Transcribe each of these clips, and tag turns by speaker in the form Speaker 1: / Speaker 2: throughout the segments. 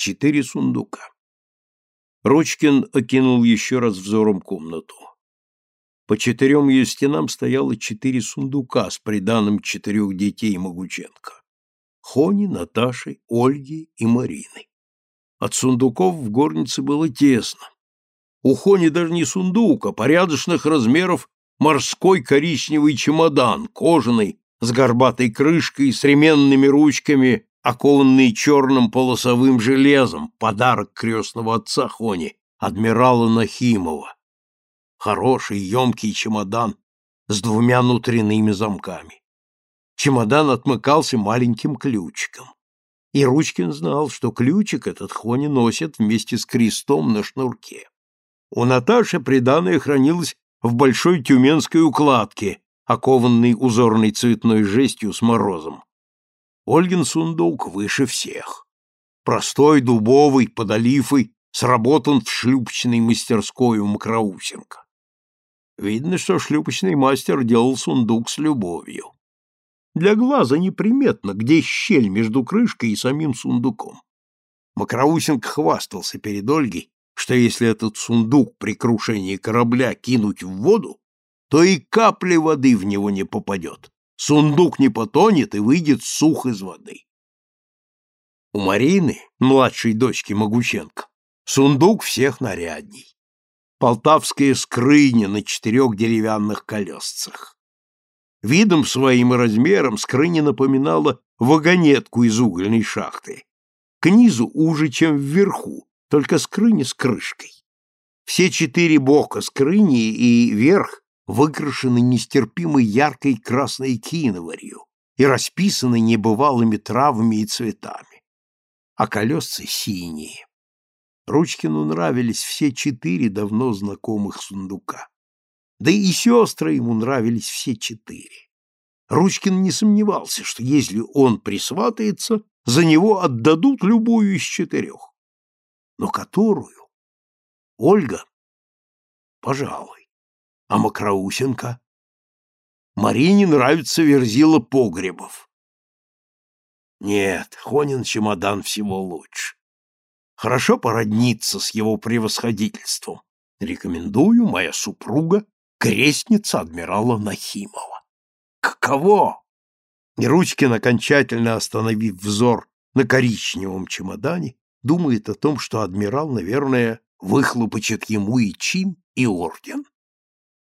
Speaker 1: четыре сундука. Ручкин окинул еще раз взором комнату. По четырем ее стенам стояло четыре сундука с приданым четырех детей Могученко. Хони, Наташи, Ольги и Марины. От сундуков в горнице было тесно. У Хони даже не сундук, а порядочных размеров морской коричневый чемодан, кожаный, с горбатой крышкой, с ременными ручками, окованный черным полосовым железом, подарок крестного отца Хони, адмирала Нахимова. Хороший, емкий чемодан с двумя внутренними замками. Чемодан отмыкался маленьким ключиком. И Ручкин знал, что ключик этот Хони носит вместе с крестом на шнурке. У Наташи приданое хранилось в большой тюменской укладке, окованной узорной цветной жестью с морозом. Ольгин сундук выше всех. Простой, дубовый, под олифой, сработан в шлюпочной мастерской у Макроусенко. Видно, что шлюпочный мастер делал сундук с любовью. Для глаза неприметно, где щель между крышкой и самим сундуком. Макроусенко хвастался перед Ольгой, что если этот сундук при крушении корабля кинуть в воду, то и капли воды в него не попадет. Сундук не потонет и выйдет сух из воды. У Марины, младшей дочки Могученко, сундук всех нарядней. Полтавская скрыня на четырех деревянных колесцах. Видом своим и размером скрыня напоминала вагонетку из угольной шахты. К низу уже, чем вверху, только скрыни с крышкой. Все четыре бока скрыни и верх выкрашены нестерпимой яркой красной киноварью и расписаны небывалыми травами и цветами. А колесцы синие. Ручкину нравились все четыре давно знакомых сундука. Да и сестры ему нравились все четыре. Ручкин не сомневался, что если он присватается, за него отдадут любую из четырех. Но которую? Ольга? Пожалуй. А Макроусенко? Марине нравится верзила Погребов. Нет, Хонин чемодан всего лучше. Хорошо породниться с его превосходительством. Рекомендую, моя супруга, крестница адмирала Нахимова. Каково? Ручкин, окончательно остановив взор на коричневом чемодане, думает о том, что адмирал, наверное, выхлопочет ему и чин, и орден.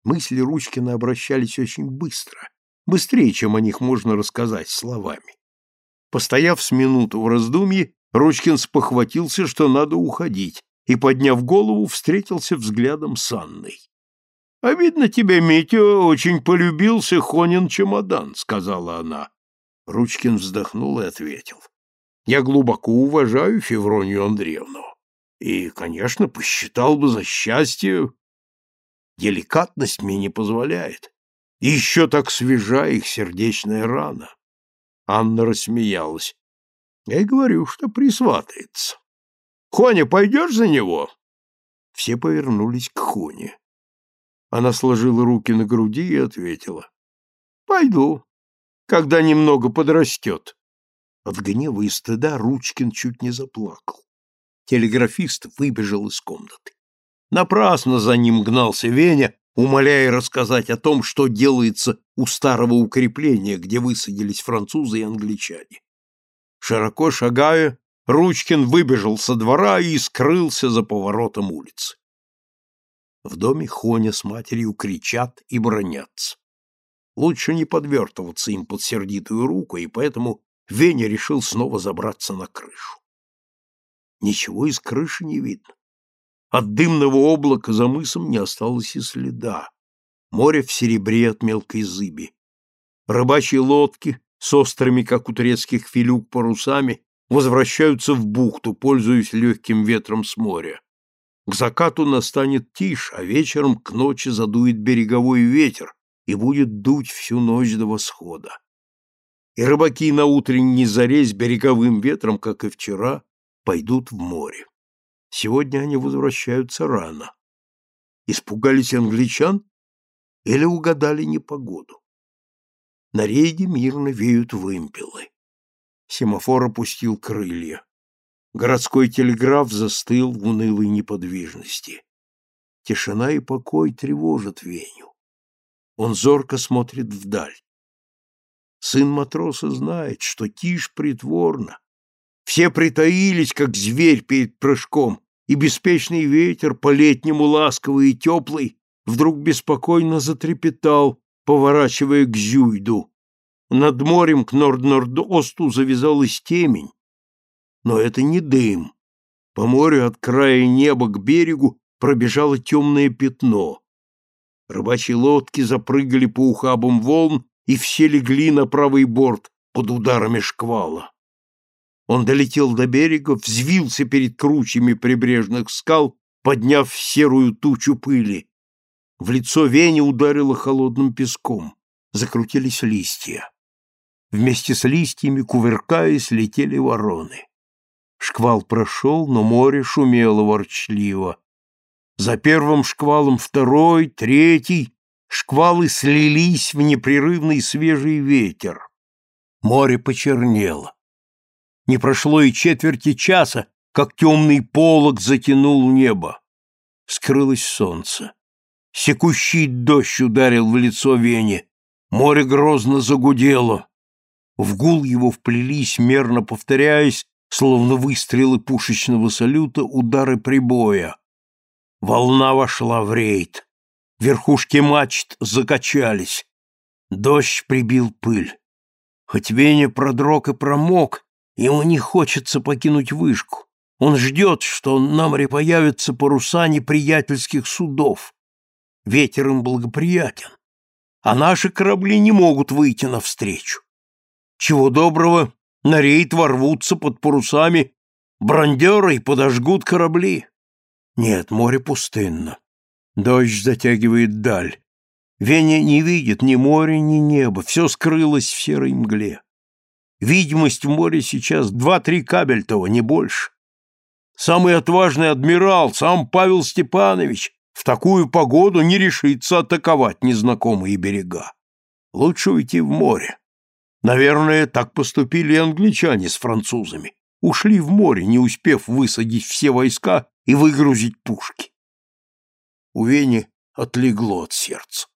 Speaker 1: Мысли Ручкина обращались очень быстро, быстрее, чем о них можно рассказать словами. Постояв с минуту в раздумье, Ручкин спохватился, что надо уходить, и, подняв голову, встретился взглядом с Анной. — А видно, тебе, Митя, очень полюбился Хонин чемодан, — сказала она. Ручкин вздохнул и ответил. Я глубоко уважаю Февронию Андреевну и, конечно, посчитал бы за счастье. Деликатность мне не позволяет. И еще так свежа их сердечная рана. Анна рассмеялась. Я и говорю, что присватается. Хоня, пойдешь за него? Все повернулись к Хоне. Она сложила руки на груди и ответила. Пойду, когда немного подрастет. От гнева и стыда Ручкин чуть не заплакал. Телеграфист выбежал из комнаты. Напрасно за ним гнался Веня, умоляя рассказать о том, что делается у старого укрепления, где высадились французы и англичане. Широко шагая, Ручкин выбежал со двора и скрылся за поворотом улицы. В доме Хоня с матерью кричат и бронятся. Лучше не подвертываться им под сердитую руку, и поэтому Веня решил снова забраться на крышу. Ничего из крыши не видно. От дымного облака за мысом не осталось и следа. Море в серебре от мелкой зыби. Рыбачьи лодки с острыми, как у турецких филюк, парусами возвращаются в бухту, пользуясь легким ветром с моря. К закату настанет тишь, а вечером к ночи задует береговой ветер и будет дуть всю ночь до восхода и рыбаки на утренней заре с береговым ветром, как и вчера, пойдут в море. Сегодня они возвращаются рано. Испугались англичан или угадали непогоду? На рейде мирно веют вымпелы. Семафор опустил крылья. Городской телеграф застыл в унылой неподвижности. Тишина и покой тревожат Веню. Он зорко смотрит вдаль. Сын матроса знает, что тишь притворна. Все притаились, как зверь перед прыжком, и беспечный ветер, по-летнему ласковый и теплый, вдруг беспокойно затрепетал, поворачивая к Зюйду. Над морем к норд-норд-осту завязалась темень, но это не дым. По морю от края неба к берегу пробежало темное пятно. Рыбачьи лодки запрыгали по ухабам волн, и все легли на правый борт под ударами шквала. Он долетел до берега, взвился перед кручами прибрежных скал, подняв серую тучу пыли. В лицо Вене ударило холодным песком. Закрутились листья. Вместе с листьями, кувыркаясь, летели вороны. Шквал прошел, но море шумело ворчливо. За первым шквалом второй, третий. Шквалы слились в непрерывный свежий ветер. Море почернело. Не прошло и четверти часа, как темный полог затянул небо. Скрылось солнце. Секущий дождь ударил в лицо Вене. Море грозно загудело. В гул его вплелись, мерно повторяясь, словно выстрелы пушечного салюта, удары прибоя. Волна вошла в рейд. Верхушки мачт закачались. Дождь прибил пыль. Хоть Веня продрог и промок, ему не хочется покинуть вышку. Он ждет, что на море появятся паруса неприятельских судов. Ветер им благоприятен, а наши корабли не могут выйти навстречу. Чего доброго, на рейд ворвутся под парусами брандеры и подожгут корабли. Нет, море пустынно. Дождь затягивает даль. Веня не видит ни моря, ни неба, все скрылось в серой мгле. Видимость в море сейчас два-три кабельтова, не больше. Самый отважный адмирал, сам Павел Степанович, в такую погоду не решится атаковать незнакомые берега. Лучше уйти в море. Наверное, так поступили и англичане с французами. Ушли в море, не успев высадить все войска и выгрузить пушки. У Вени отлегло от сердца.